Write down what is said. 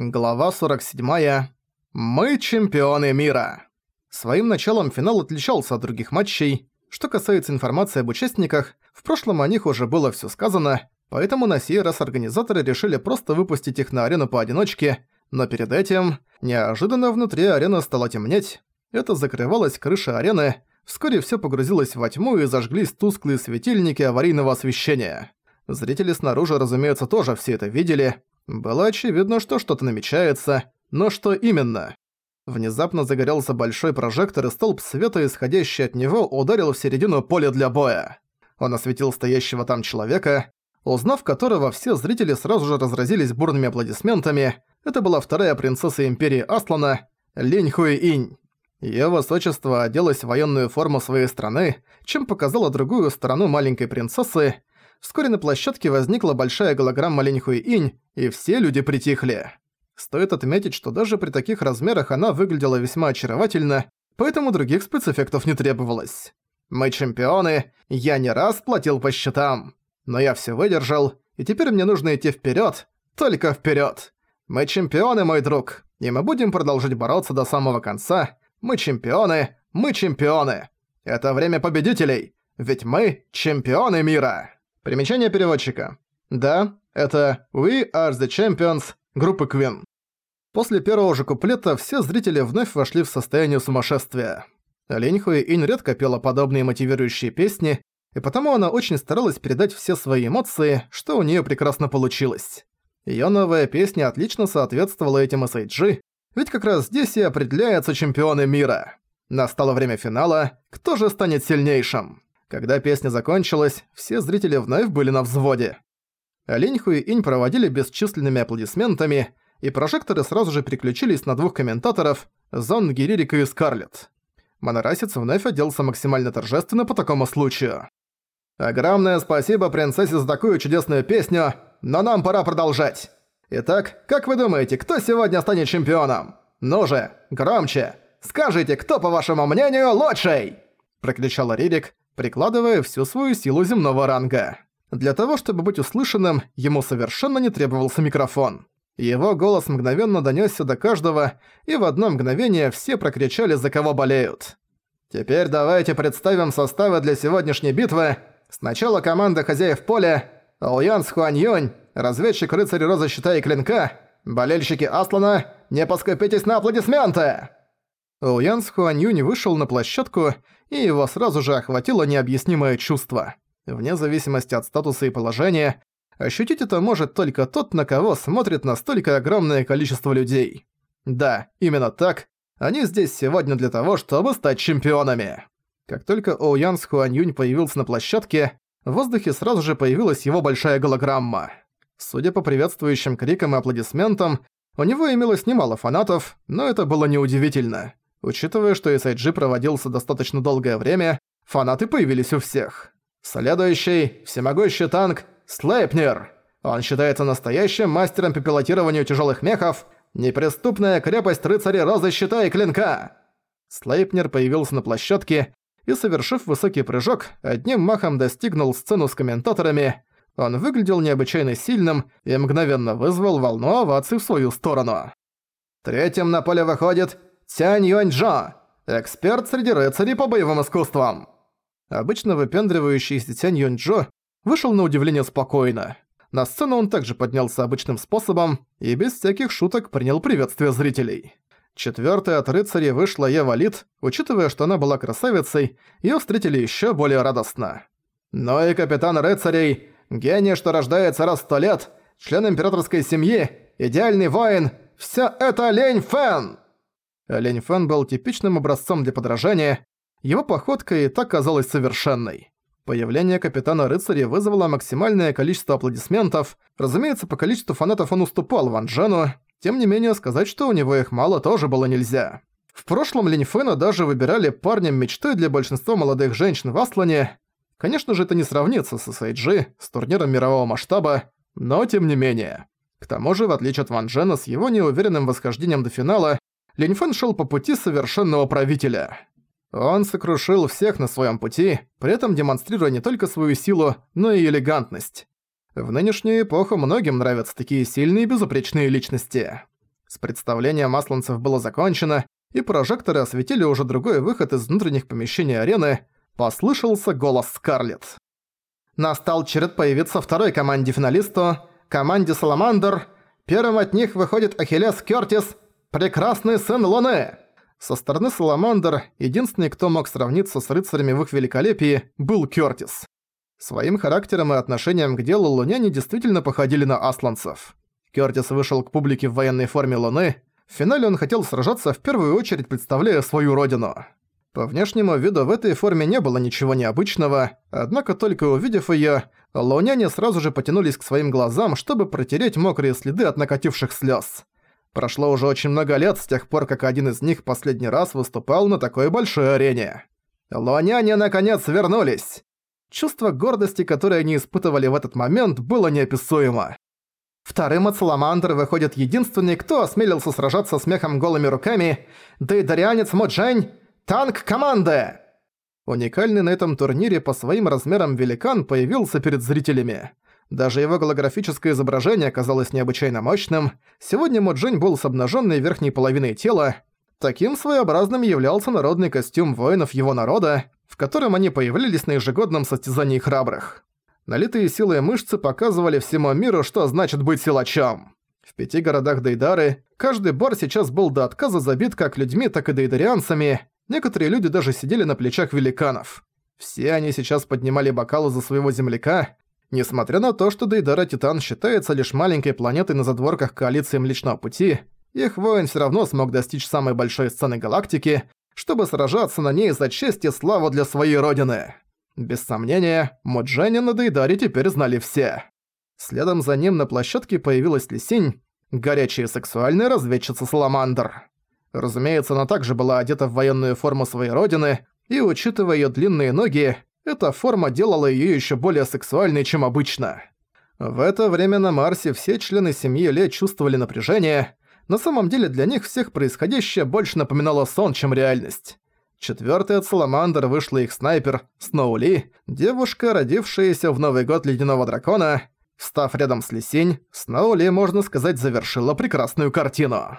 Глава 47. Мы чемпионы мира. Своим началом финал отличался от других матчей. Что касается информации об участниках, в прошлом о них уже было всё сказано, поэтому на сей раз организаторы решили просто выпустить их на арену поодиночке, но перед этим неожиданно внутри арены стало темнеть. Это закрывалась крыша арены, вскоре всё погрузилось во тьму и зажглись тусклые светильники аварийного освещения. Зрители снаружи, разумеется, тоже все это видели, было очевидно, что что-то намечается, но что именно? Внезапно загорелся большой прожектор, и столб света, исходящий от него, ударил в середину поля для боя. Он осветил стоящего там человека, узнав которого все зрители сразу же разразились бурными аплодисментами. Это была вторая принцесса Империи Аслана, Линь Хуи-Инь. Её высочество оделось в военную форму своей страны, чем показала другую сторону маленькой принцессы, Вскоре на площадке возникла большая голограмма Ленихуи Инь, и все люди притихли. Стоит отметить, что даже при таких размерах она выглядела весьма очаровательно, поэтому других спецэффектов не требовалось. Мы чемпионы, я не раз платил по счетам. Но я все выдержал, и теперь мне нужно идти вперед, только вперед. Мы чемпионы, мой друг, и мы будем продолжать бороться до самого конца. Мы чемпионы, мы чемпионы. Это время победителей, ведь мы чемпионы мира. Примечание переводчика. Да, это «We are the champions» группы Queen. После первого же куплета все зрители вновь вошли в состояние сумасшествия. Леньхуи Инь редко пела подобные мотивирующие песни, и потому она очень старалась передать все свои эмоции, что у нее прекрасно получилось. Ее новая песня отлично соответствовала этим SAG, ведь как раз здесь и определяются чемпионы мира. Настало время финала, кто же станет сильнейшим? Когда песня закончилась, все зрители вновь были на взводе. Линьху и Инь проводили бесчисленными аплодисментами, и прожекторы сразу же переключились на двух комментаторов – Зон Гиририка и Скарлетт. Монорасец вновь оделся максимально торжественно по такому случаю. «Огромное спасибо принцессе за такую чудесную песню, но нам пора продолжать. Итак, как вы думаете, кто сегодня станет чемпионом? Ну же, громче! Скажите, кто, по вашему мнению, лучший?» – прокричал Ририк, прикладывая всю свою силу земного ранга. Для того, чтобы быть услышанным, ему совершенно не требовался микрофон. Его голос мгновенно донёсся до каждого, и в одно мгновение все прокричали, за кого болеют. Теперь давайте представим составы для сегодняшней битвы. Сначала команда хозяев поля, Оуян с Хуань Юнь, разведчик рыцарь Роза Щита и Клинка, болельщики Аслана, не поскупитесь на аплодисменты! Оуян с Хуань Юнь вышел на площадку и его сразу же охватило необъяснимое чувство. Вне зависимости от статуса и положения, ощутить это может только тот, на кого смотрит настолько огромное количество людей. Да, именно так. Они здесь сегодня для того, чтобы стать чемпионами. Как только Оуян с Хуаньюнь появился на площадке, в воздухе сразу же появилась его большая голограмма. Судя по приветствующим крикам и аплодисментам, у него имелось немало фанатов, но это было неудивительно. Учитывая, что SIG проводился достаточно долгое время, фанаты появились у всех. Следующий – всемогущий танк Слейпнер. Он считается настоящим мастером по пилотированию тяжелых мехов, неприступная крепость рыцаря Розы Щита и Клинка. Слейпнер появился на площадке и, совершив высокий прыжок, одним махом достигнул сцену с комментаторами. Он выглядел необычайно сильным и мгновенно вызвал волну оваций в свою сторону. Третьим на поле выходит Цянь Юаньчжо, эксперт среди рыцарей по боевым искусствам. Обычно выпендривающийся Цянь Юаньчжо вышел на удивление спокойно. На сцену он также поднялся обычным способом и без всяких шуток принял приветствие зрителей. Четвёртой от рыцарей вышла Ева Лит, учитывая, что она была красавицей, её встретили ещё более радостно. Но и капитан рыцарей, гений, что рождается раз в сто лет, член императорской семьи, идеальный воин – всё это Лень Фэн! Лень Фэн был типичным образцом для подражания, его походка и так казалась совершенной. Появление капитана рыцаря вызвало максимальное количество аплодисментов. Разумеется, по количеству фанатов он уступал Ван Джену, тем не менее сказать, что у него их мало, тоже было нельзя. В прошлом Линь Фэна даже выбирали парнем мечтой для большинства молодых женщин в Аслане. Конечно же, это не сравнится с SIG, с турниром мирового масштаба, но тем не менее. К тому же, в отличие от Ван Джена с его неуверенным восхождением до финала, Линьфэн шел по пути совершенного правителя. Он сокрушил всех на своем пути, при этом демонстрируя не только свою силу, но и элегантность. В нынешнюю эпоху многим нравятся такие сильные и безупречные личности. С представлением масланцев было закончено, и прожекторы осветили уже другой выход из внутренних помещений арены, послышался голос Скарлетт. Настал черед появиться второй команде финалисту, команде Саламандр. Первым от них выходит Ахиллес Кёртис, прекрасный сын Луны. Со стороны Саламандр, единственный, кто мог сравниться с рыцарями в их великолепии, был Кёртис. Своим характером и отношением к делу луняне действительно походили на асланцев. Кёртис вышел к публике в военной форме Луны. В финале он хотел сражаться в первую очередь, представляя свою родину. По внешнему виду в этой форме не было ничего необычного, однако только увидев её, луняне сразу же потянулись к своим глазам, чтобы протереть мокрые следы от накативших слёз. Прошло уже очень много лет с тех пор, как один из них последний раз выступал на такой большой арене. Луняне наконец вернулись. Чувство гордости, которое они испытывали в этот момент, было неописуемо. Вторым от Саламандр выходит единственный, кто осмелился сражаться с мехом голыми руками, дейдарианец Моджень, танк команды! Уникальный на этом турнире по своим размерам великан появился перед зрителями. Даже его голографическое изображение оказалось необычайно мощным. Сегодня Моджень был с обнаженной верхней половиной тела. Таким своеобразным являлся народный костюм воинов его народа, в котором они появлялись на ежегодном состязании храбрых. Налитые силой мышцы показывали всему миру, что значит быть силачом. В пяти городах Дейдары каждый бар сейчас был до отказа забит как людьми, так и дейдарианцами. Некоторые люди даже сидели на плечах великанов. Все они сейчас поднимали бокалы за своего земляка, Несмотря на то, что Дейдара Титан считается лишь маленькой планетой на задворках коалиции Млечного Пути, их воин всё равно смог достичь самой большой сцены галактики, чтобы сражаться на ней за честь и славу для своей родины. Без сомнения, Модженя на Дейдаре теперь знали все. Следом за ним на площадке появилась Лисинь, горячая и сексуальная разведчица Саламандр. Разумеется, она также была одета в военную форму своей родины, и, учитывая её длинные ноги, эта форма делала её ещё более сексуальной, чем обычно. В это время на Марсе все члены семьи Ле чувствовали напряжение. На самом деле для них всех происходящее больше напоминало сон, чем реальность. Четвёртой от Саламандр вышла их снайпер Сноули, девушка, родившаяся в Новый год Ледяного Дракона. Став рядом с Лисинь, Сноули, можно сказать, завершила прекрасную картину.